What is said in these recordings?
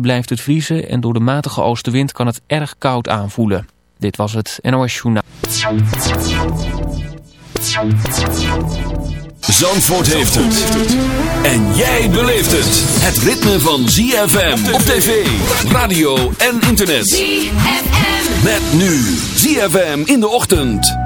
blijft het vriezen en door de matige oostenwind kan het erg koud aanvoelen. Dit was het NOS Journaal. Zandvoort heeft het. En jij beleeft het. Het ritme van ZFM op tv, radio en internet. ZFM. Met nu ZFM in de ochtend.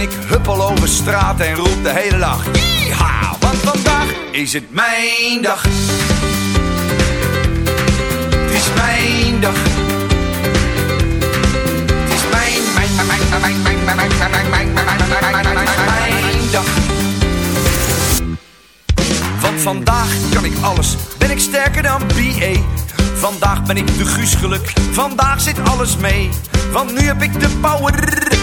En ik huppel over straat en roep de hele dag. Yeeha, want vandaag is het mijn dag. Het is mijn dag. Het is mijn, mijn, mijn, mijn, mijn, mijn, mijn, mijn, mijn, mijn, mijn, mijn, mijn, mijn, dag. Want vandaag kan ik alles, ben ik sterker dan BA. Vandaag ben ik de Guus geluk, vandaag zit alles mee. Want nu heb ik de power,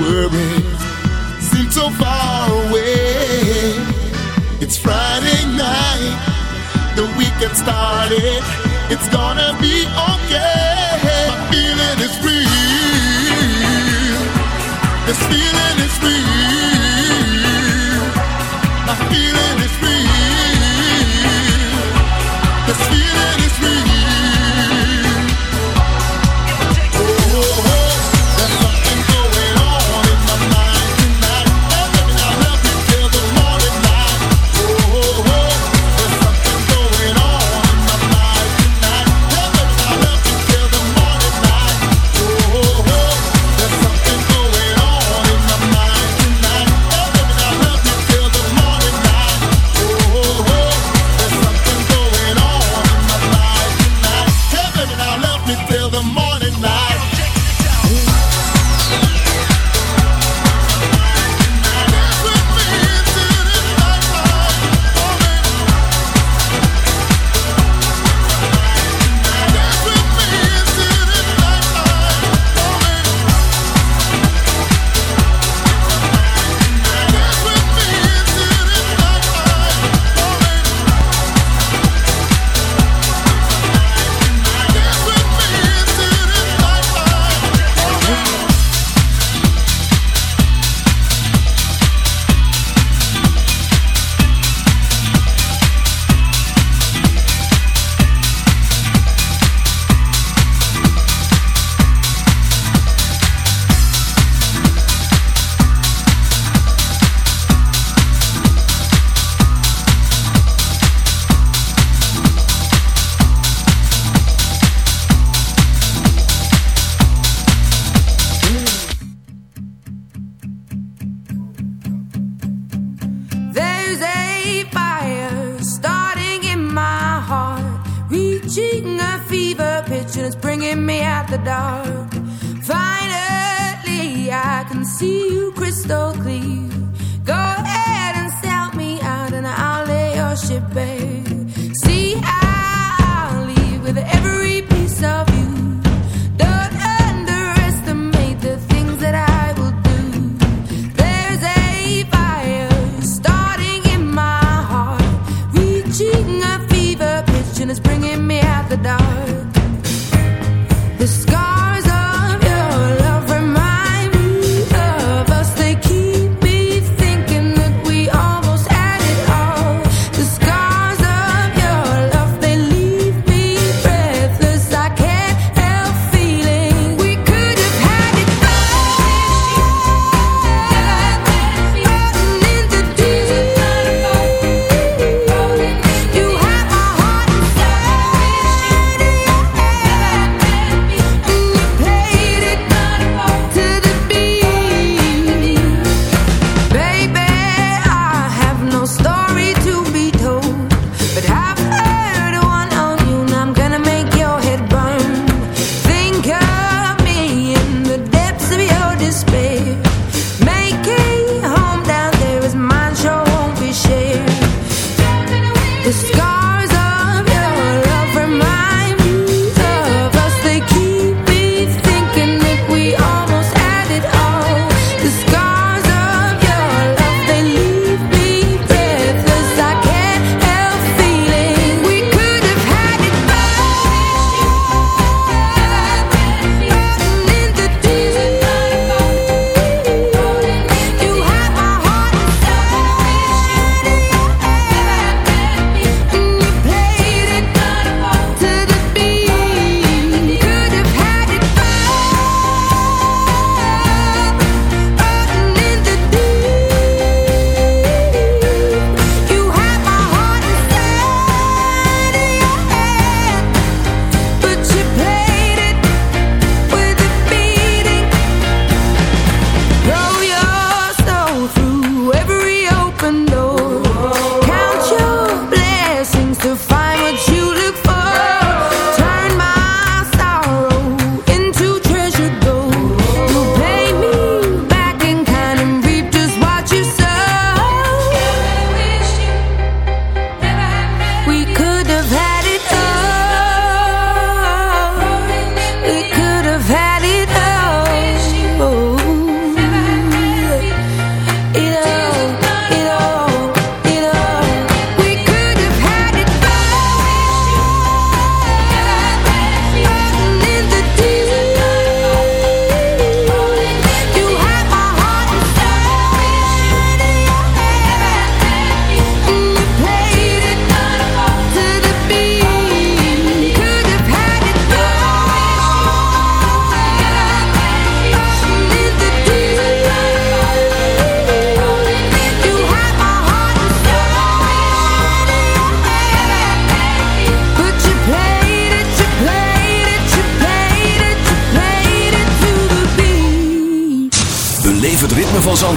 worries seem so far away. It's Friday night, the weekend started. It's gonna be okay.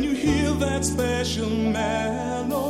when you hear that special melody?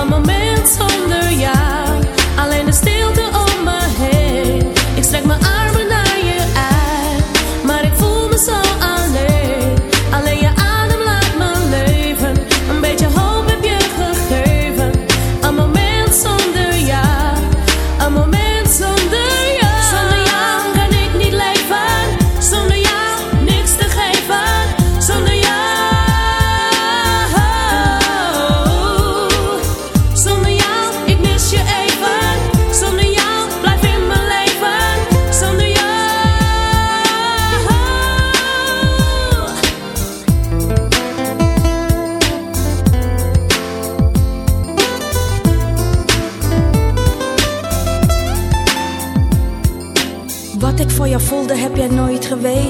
Een moment zonder jou, alleen de stilte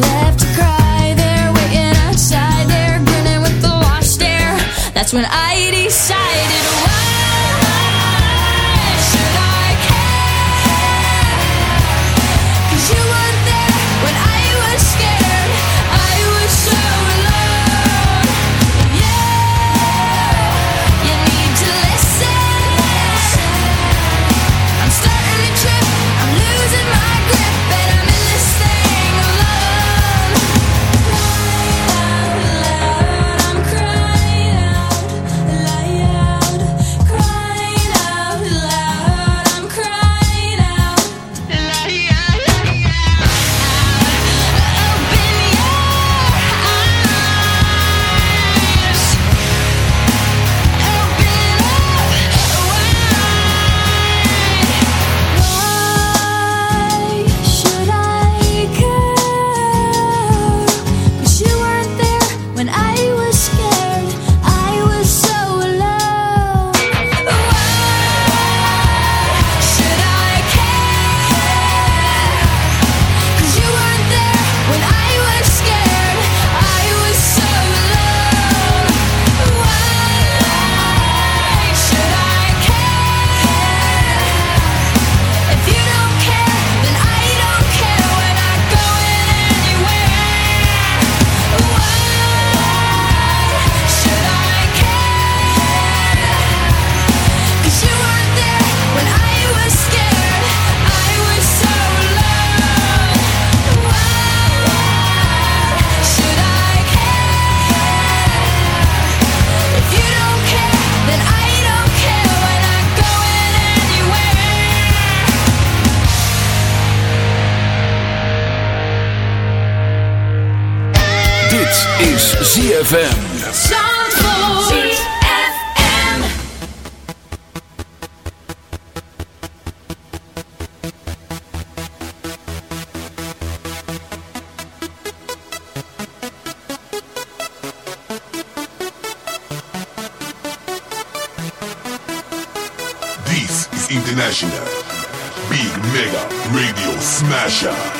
left to cry. They're waiting outside. They're grinning with lost stare. That's when I decide. is ZFM. International Big Mega Radio Smasher.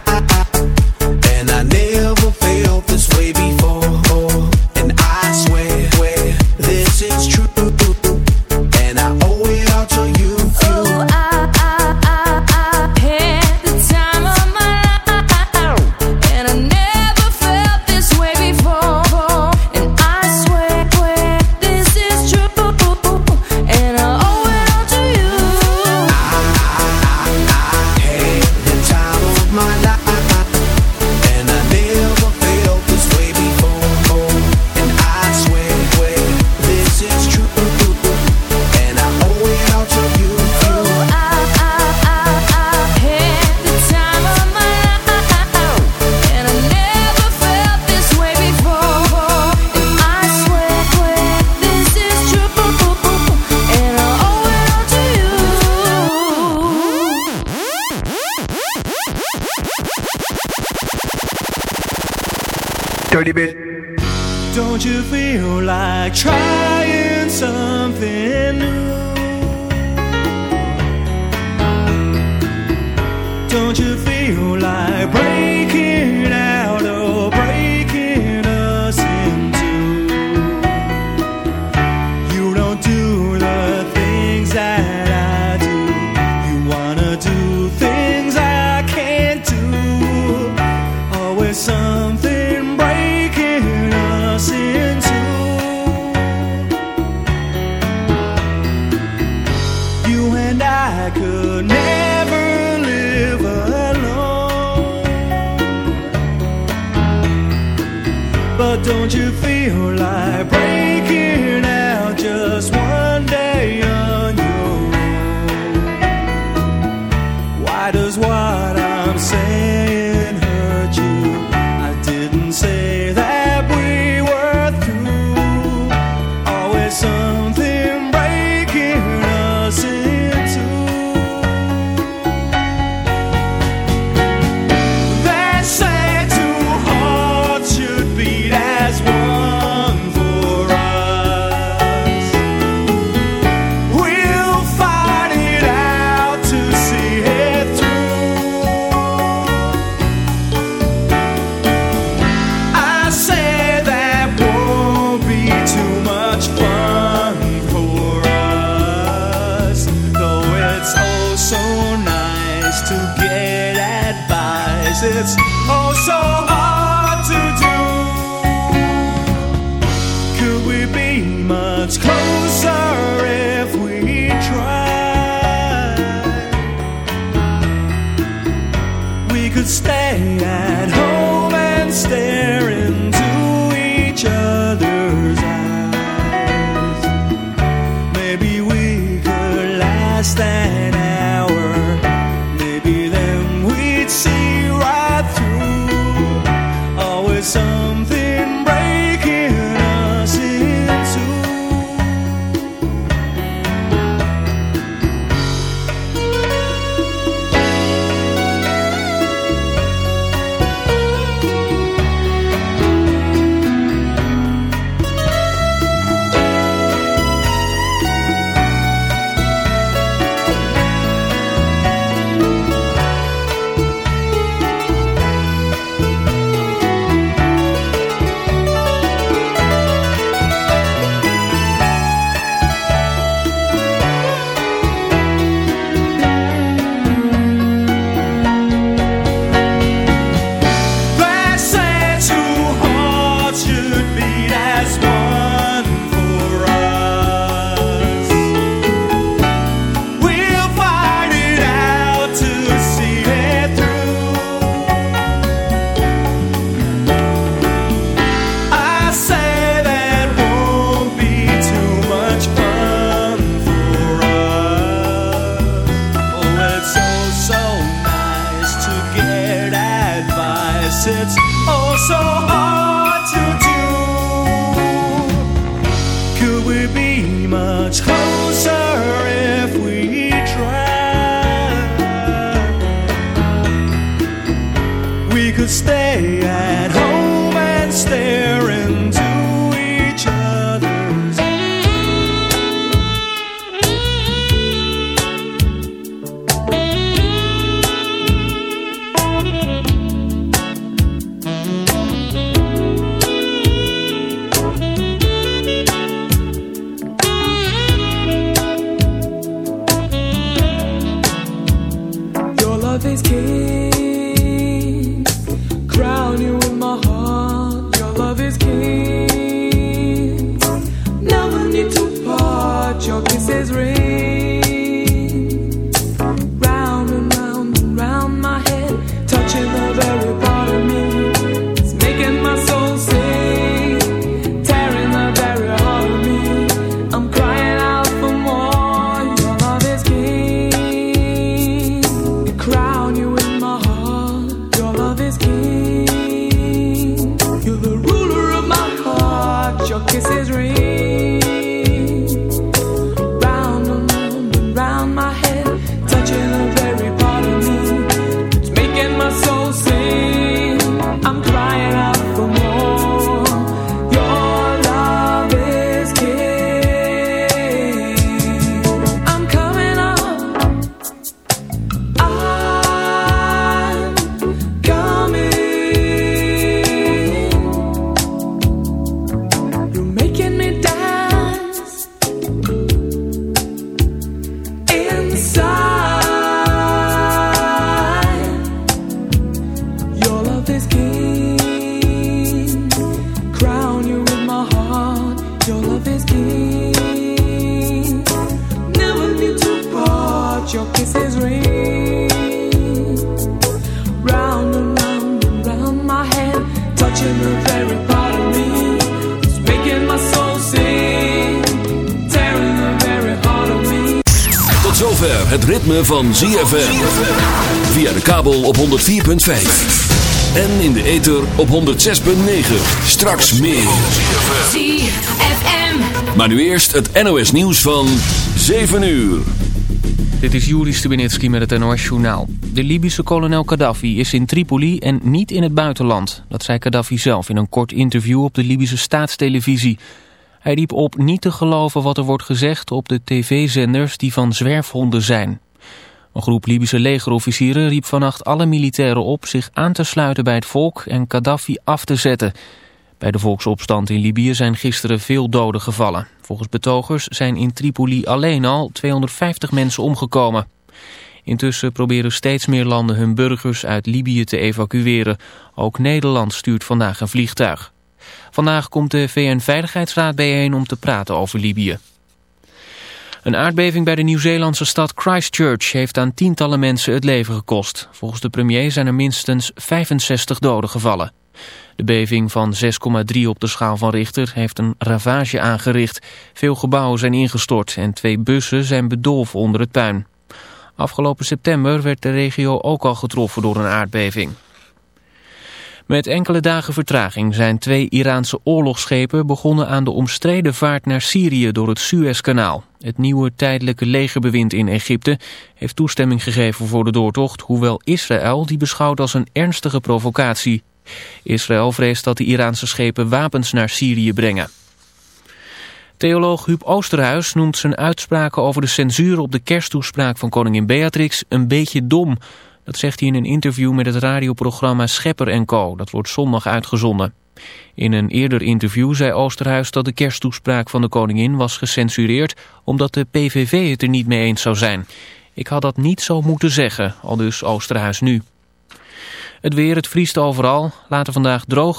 don't you feel like love is king. Never need to part. Your kisses ring. Van ZFM. Via de kabel op 104.5. En in de ether op 106.9. Straks meer. ZFM. Maar nu eerst het NOS nieuws van 7 uur. Dit is Juri Stubenitski met het NOS-journaal. De Libische kolonel Gaddafi is in Tripoli en niet in het buitenland. Dat zei Gaddafi zelf in een kort interview op de Libische staatstelevisie. Hij riep op niet te geloven wat er wordt gezegd op de tv-zenders die van zwerfhonden zijn. Een groep Libische legerofficieren riep vannacht alle militairen op zich aan te sluiten bij het volk en Gaddafi af te zetten. Bij de volksopstand in Libië zijn gisteren veel doden gevallen. Volgens betogers zijn in Tripoli alleen al 250 mensen omgekomen. Intussen proberen steeds meer landen hun burgers uit Libië te evacueren. Ook Nederland stuurt vandaag een vliegtuig. Vandaag komt de VN-veiligheidsraad bijeen om te praten over Libië. Een aardbeving bij de Nieuw-Zeelandse stad Christchurch heeft aan tientallen mensen het leven gekost. Volgens de premier zijn er minstens 65 doden gevallen. De beving van 6,3 op de schaal van Richter heeft een ravage aangericht. Veel gebouwen zijn ingestort en twee bussen zijn bedolven onder het puin. Afgelopen september werd de regio ook al getroffen door een aardbeving. Met enkele dagen vertraging zijn twee Iraanse oorlogsschepen begonnen aan de omstreden vaart naar Syrië door het Suezkanaal. Het nieuwe tijdelijke legerbewind in Egypte heeft toestemming gegeven voor de doortocht, hoewel Israël die beschouwt als een ernstige provocatie. Israël vreest dat de Iraanse schepen wapens naar Syrië brengen. Theoloog Huub Oosterhuis noemt zijn uitspraken over de censuur op de kersttoespraak van koningin Beatrix een beetje dom. Dat zegt hij in een interview met het radioprogramma Schepper Co. Dat wordt zondag uitgezonden. In een eerder interview zei Oosterhuis dat de kersttoespraak van de koningin was gecensureerd omdat de PVV het er niet mee eens zou zijn. Ik had dat niet zo moeten zeggen, al dus Oosterhuis nu. Het weer, het vriest overal, later vandaag droog.